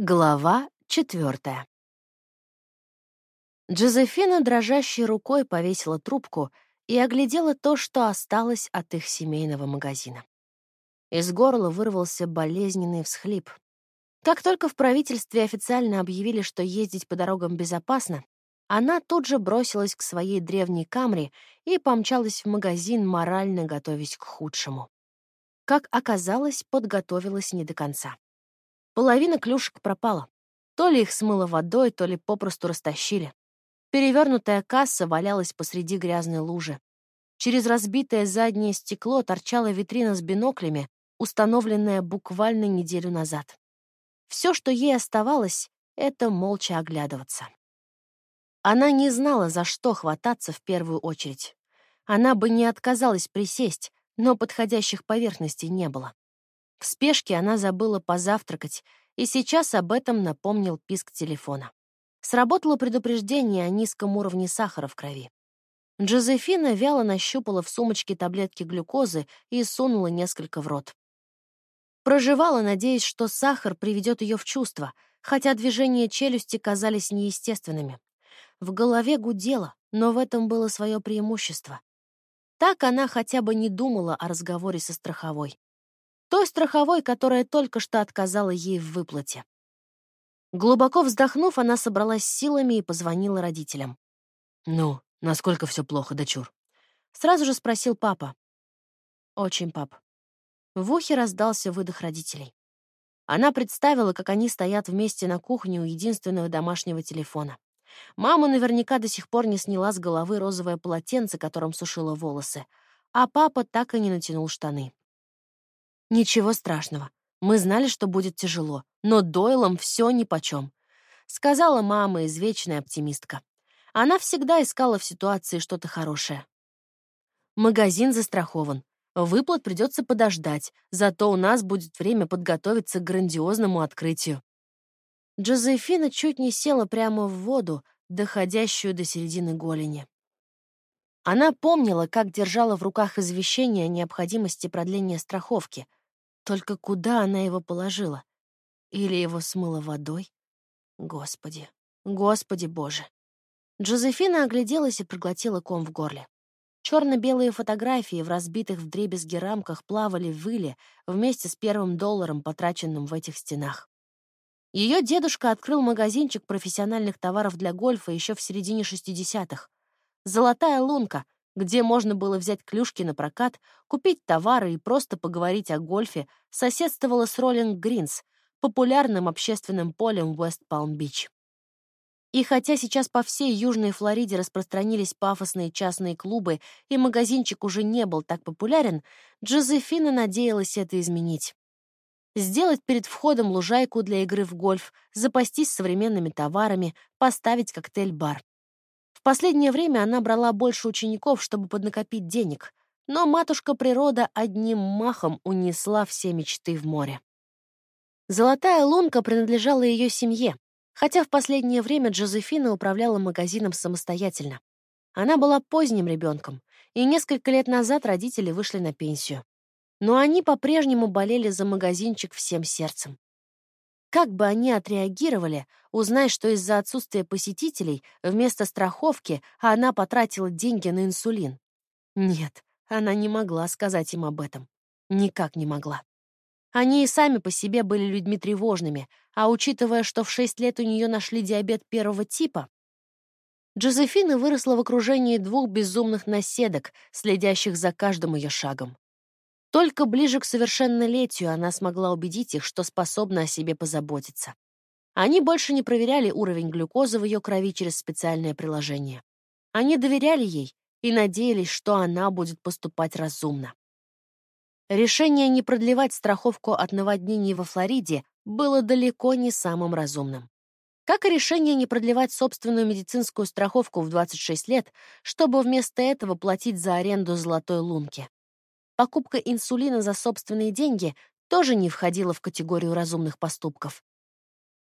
Глава четвертая. Джозефина дрожащей рукой повесила трубку и оглядела то, что осталось от их семейного магазина. Из горла вырвался болезненный всхлип. Как только в правительстве официально объявили, что ездить по дорогам безопасно, она тут же бросилась к своей древней камре и помчалась в магазин, морально готовясь к худшему. Как оказалось, подготовилась не до конца. Половина клюшек пропала. То ли их смыло водой, то ли попросту растащили. Перевернутая касса валялась посреди грязной лужи. Через разбитое заднее стекло торчала витрина с биноклями, установленная буквально неделю назад. Все, что ей оставалось, — это молча оглядываться. Она не знала, за что хвататься в первую очередь. Она бы не отказалась присесть, но подходящих поверхностей не было. В спешке она забыла позавтракать, и сейчас об этом напомнил писк телефона. Сработало предупреждение о низком уровне сахара в крови. Джозефина вяло нащупала в сумочке таблетки глюкозы и сунула несколько в рот. Проживала, надеясь, что сахар приведет ее в чувство, хотя движения челюсти казались неестественными. В голове гудело, но в этом было свое преимущество. Так она хотя бы не думала о разговоре со страховой той страховой, которая только что отказала ей в выплате. Глубоко вздохнув, она собралась силами и позвонила родителям. «Ну, насколько все плохо, дочур?» Сразу же спросил папа. «Очень, пап». В ухе раздался выдох родителей. Она представила, как они стоят вместе на кухне у единственного домашнего телефона. Мама наверняка до сих пор не сняла с головы розовое полотенце, которым сушила волосы, а папа так и не натянул штаны. «Ничего страшного. Мы знали, что будет тяжело, но Дойлам все нипочем», — сказала мама, извечная оптимистка. Она всегда искала в ситуации что-то хорошее. «Магазин застрахован. Выплат придется подождать, зато у нас будет время подготовиться к грандиозному открытию». Джозефина чуть не села прямо в воду, доходящую до середины голени. Она помнила, как держала в руках извещение о необходимости продления страховки — только куда она его положила? Или его смыло водой? Господи, Господи Боже. Джозефина огляделась и проглотила ком в горле. Черно-белые фотографии в разбитых вдребезги рамках плавали в выле вместе с первым долларом, потраченным в этих стенах. Ее дедушка открыл магазинчик профессиональных товаров для гольфа еще в середине 60-х. «Золотая лунка», где можно было взять клюшки на прокат, купить товары и просто поговорить о гольфе, соседствовала с Роллинг Гринс, популярным общественным полем в Уэст-Палм-Бич. И хотя сейчас по всей Южной Флориде распространились пафосные частные клубы, и магазинчик уже не был так популярен, Джозефина надеялась это изменить. Сделать перед входом лужайку для игры в гольф, запастись современными товарами, поставить коктейль-бар. Последнее время она брала больше учеников, чтобы поднакопить денег, но матушка природа одним махом унесла все мечты в море. Золотая лунка принадлежала ее семье, хотя в последнее время Джозефина управляла магазином самостоятельно. Она была поздним ребенком, и несколько лет назад родители вышли на пенсию. Но они по-прежнему болели за магазинчик всем сердцем. Как бы они отреагировали, узнай, что из-за отсутствия посетителей вместо страховки она потратила деньги на инсулин? Нет, она не могла сказать им об этом. Никак не могла. Они и сами по себе были людьми тревожными, а учитывая, что в шесть лет у нее нашли диабет первого типа, Джозефина выросла в окружении двух безумных наседок, следящих за каждым ее шагом. Только ближе к совершеннолетию она смогла убедить их, что способна о себе позаботиться. Они больше не проверяли уровень глюкозы в ее крови через специальное приложение. Они доверяли ей и надеялись, что она будет поступать разумно. Решение не продлевать страховку от наводнений во Флориде было далеко не самым разумным. Как и решение не продлевать собственную медицинскую страховку в 26 лет, чтобы вместо этого платить за аренду золотой лунки. Покупка инсулина за собственные деньги тоже не входила в категорию разумных поступков.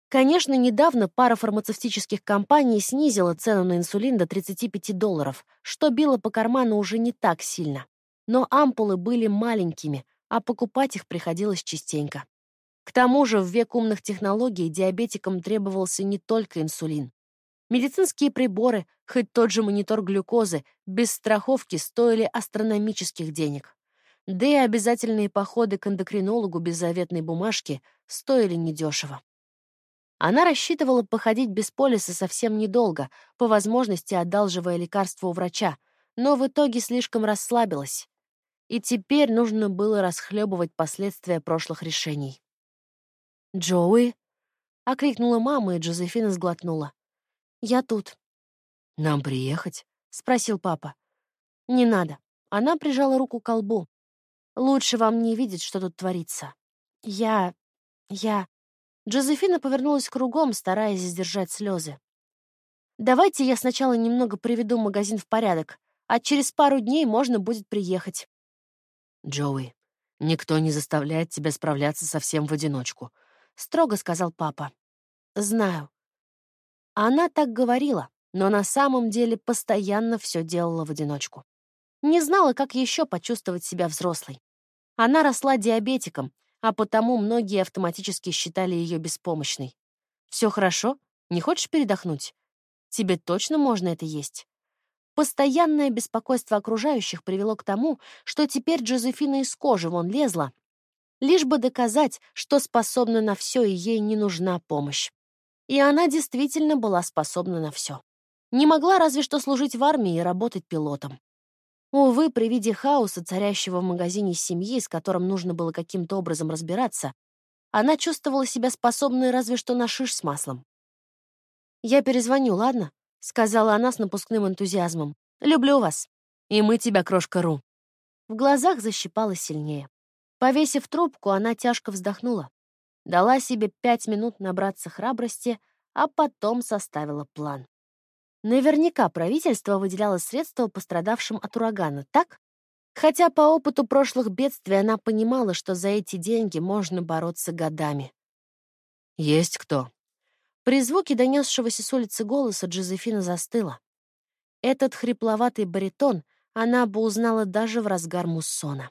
Конечно, недавно пара фармацевтических компаний снизила цену на инсулин до 35 долларов, что било по карману уже не так сильно. Но ампулы были маленькими, а покупать их приходилось частенько. К тому же в век умных технологий диабетикам требовался не только инсулин. Медицинские приборы, хоть тот же монитор глюкозы, без страховки стоили астрономических денег. Да и обязательные походы к эндокринологу без заветной бумажки стоили недешево. Она рассчитывала походить без полиса совсем недолго, по возможности одалживая лекарства у врача, но в итоге слишком расслабилась. И теперь нужно было расхлебывать последствия прошлых решений. «Джоуи?» — окликнула мама, и Джозефина сглотнула. «Я тут». «Нам приехать?» — спросил папа. «Не надо». Она прижала руку к колбу. «Лучше вам не видеть, что тут творится. Я... я...» Джозефина повернулась кругом, стараясь сдержать слезы. «Давайте я сначала немного приведу магазин в порядок, а через пару дней можно будет приехать». «Джоуи, никто не заставляет тебя справляться совсем в одиночку», — строго сказал папа. «Знаю. Она так говорила, но на самом деле постоянно все делала в одиночку. Не знала, как еще почувствовать себя взрослой. Она росла диабетиком, а потому многие автоматически считали ее беспомощной. Все хорошо? Не хочешь передохнуть? Тебе точно можно это есть? Постоянное беспокойство окружающих привело к тому, что теперь Джозефина из кожи вон лезла, лишь бы доказать, что способна на все и ей не нужна помощь. И она действительно была способна на все. Не могла разве что служить в армии и работать пилотом. Увы, при виде хаоса, царящего в магазине семьи, с которым нужно было каким-то образом разбираться, она чувствовала себя способной разве что на шиш с маслом. «Я перезвоню, ладно?» — сказала она с напускным энтузиазмом. «Люблю вас. И мы тебя, крошка Ру». В глазах защипала сильнее. Повесив трубку, она тяжко вздохнула. Дала себе пять минут набраться храбрости, а потом составила план. Наверняка правительство выделяло средства пострадавшим от урагана, так? Хотя по опыту прошлых бедствий она понимала, что за эти деньги можно бороться годами. «Есть кто?» При звуке донесшегося с улицы голоса Джозефина застыла. Этот хрипловатый баритон она бы узнала даже в разгар муссона.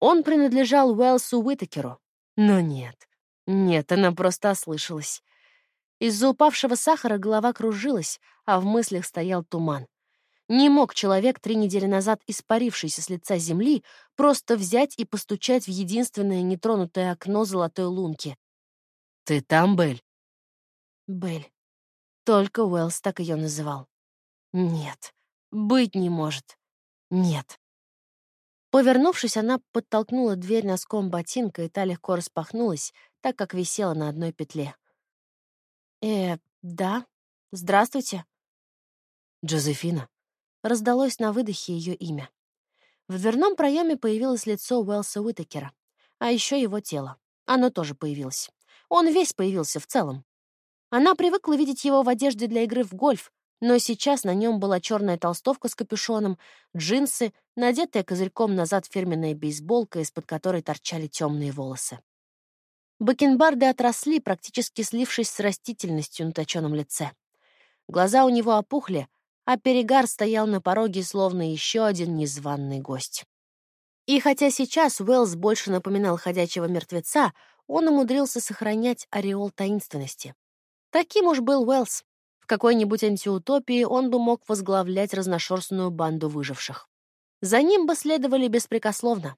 Он принадлежал Уэлсу Уитакеру, но нет, нет, она просто ослышалась. Из-за упавшего сахара голова кружилась, а в мыслях стоял туман. Не мог человек, три недели назад испарившийся с лица земли, просто взять и постучать в единственное нетронутое окно золотой лунки. «Ты там, Бель?» Бель. Только Уэллс так ее называл. Нет, быть не может. Нет. Повернувшись, она подтолкнула дверь носком ботинка, и та легко распахнулась, так как висела на одной петле. «Э, да. Здравствуйте». «Джозефина». Раздалось на выдохе ее имя. В дверном проеме появилось лицо Уэлса Уитакера, а еще его тело. Оно тоже появилось. Он весь появился в целом. Она привыкла видеть его в одежде для игры в гольф, но сейчас на нем была черная толстовка с капюшоном, джинсы, надетая козырьком назад фирменная бейсболка, из-под которой торчали темные волосы. Бакенбарды отросли, практически слившись с растительностью на точенном лице. Глаза у него опухли, а перегар стоял на пороге, словно еще один незваный гость. И хотя сейчас Уэллс больше напоминал ходячего мертвеца, он умудрился сохранять ореол таинственности. Таким уж был Уэллс какой-нибудь антиутопии он бы мог возглавлять разношерстную банду выживших. За ним бы следовали беспрекословно.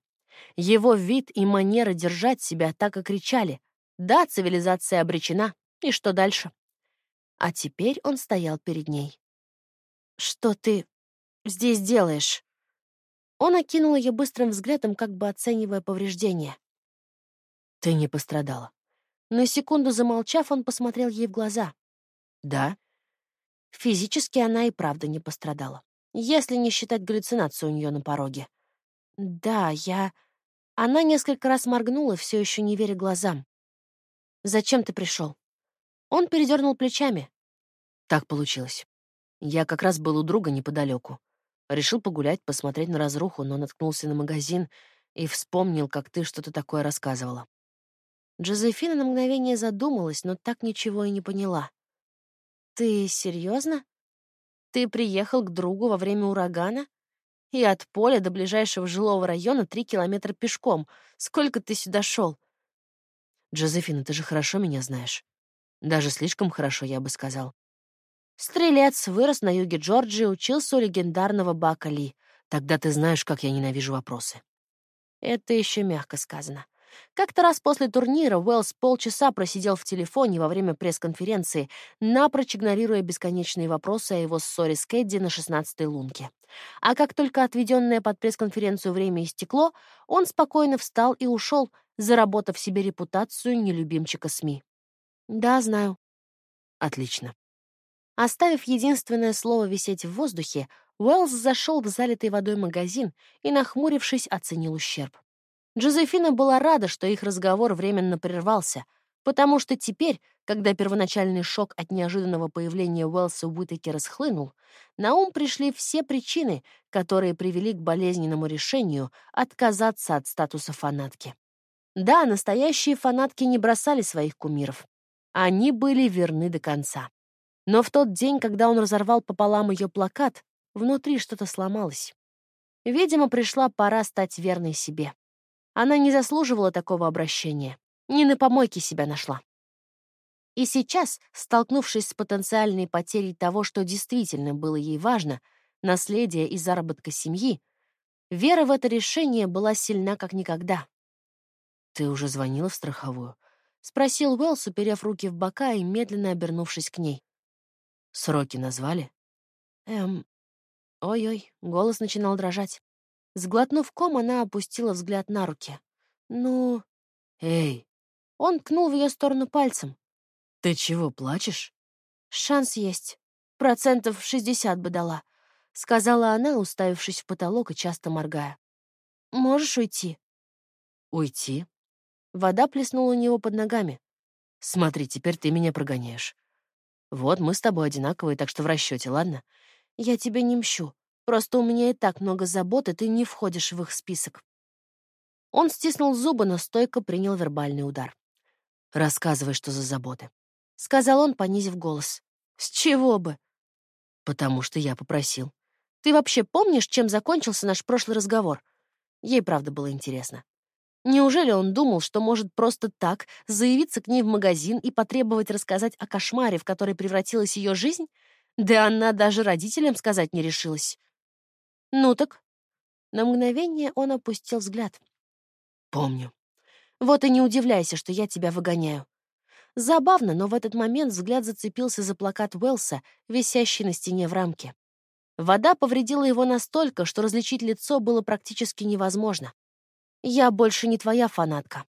Его вид и манера держать себя так и кричали «Да, цивилизация обречена, и что дальше?» А теперь он стоял перед ней. «Что ты здесь делаешь?» Он окинул ее быстрым взглядом, как бы оценивая повреждения. «Ты не пострадала». На секунду замолчав, он посмотрел ей в глаза. «Да, Физически она и правда не пострадала, если не считать галлюцинацию у нее на пороге. Да, я... Она несколько раз моргнула, все еще не веря глазам. «Зачем ты пришел?» Он передернул плечами. Так получилось. Я как раз был у друга неподалеку. Решил погулять, посмотреть на разруху, но наткнулся на магазин и вспомнил, как ты что-то такое рассказывала. Джозефина на мгновение задумалась, но так ничего и не поняла. «Ты серьезно? Ты приехал к другу во время урагана? И от поля до ближайшего жилого района три километра пешком. Сколько ты сюда шел? Джозефина, ты же хорошо меня знаешь. Даже слишком хорошо, я бы сказал. Стрелец вырос на юге Джорджии, учился у легендарного Бака Ли. Тогда ты знаешь, как я ненавижу вопросы. Это еще мягко сказано. Как-то раз после турнира Уэллс полчаса просидел в телефоне во время пресс-конференции, напрочь игнорируя бесконечные вопросы о его ссоре с Кэдди на 16-й лунке. А как только отведенное под пресс-конференцию время истекло, он спокойно встал и ушел, заработав себе репутацию нелюбимчика СМИ. «Да, знаю». «Отлично». Оставив единственное слово висеть в воздухе, Уэллс зашел в залитый водой магазин и, нахмурившись, оценил ущерб. Джозефина была рада, что их разговор временно прервался, потому что теперь, когда первоначальный шок от неожиданного появления Уэлса в Уитаке расхлынул, на ум пришли все причины, которые привели к болезненному решению отказаться от статуса фанатки. Да, настоящие фанатки не бросали своих кумиров. Они были верны до конца. Но в тот день, когда он разорвал пополам ее плакат, внутри что-то сломалось. Видимо, пришла пора стать верной себе. Она не заслуживала такого обращения. Не на помойке себя нашла. И сейчас, столкнувшись с потенциальной потерей того, что действительно было ей важно, наследия и заработка семьи, вера в это решение была сильна как никогда. «Ты уже звонила в страховую?» — спросил Уэллс, уперев руки в бока и медленно обернувшись к ней. «Сроки назвали?» «Эм... Ой-ой», — голос начинал дрожать. Сглотнув ком, она опустила взгляд на руки. «Ну...» «Эй!» Он ткнул в ее сторону пальцем. «Ты чего, плачешь?» «Шанс есть. Процентов шестьдесят бы дала», — сказала она, уставившись в потолок и часто моргая. «Можешь уйти?» «Уйти?» Вода плеснула у него под ногами. «Смотри, теперь ты меня прогоняешь. Вот мы с тобой одинаковые, так что в расчете, ладно?» «Я тебе не мщу. Просто у меня и так много забот, и ты не входишь в их список». Он стиснул зубы, но стойко принял вербальный удар. «Рассказывай, что за заботы», — сказал он, понизив голос. «С чего бы?» «Потому что я попросил». «Ты вообще помнишь, чем закончился наш прошлый разговор?» Ей, правда, было интересно. Неужели он думал, что может просто так заявиться к ней в магазин и потребовать рассказать о кошмаре, в который превратилась ее жизнь? Да она даже родителям сказать не решилась. «Ну так?» На мгновение он опустил взгляд. «Помню». «Вот и не удивляйся, что я тебя выгоняю». Забавно, но в этот момент взгляд зацепился за плакат Уэлса, висящий на стене в рамке. Вода повредила его настолько, что различить лицо было практически невозможно. «Я больше не твоя фанатка».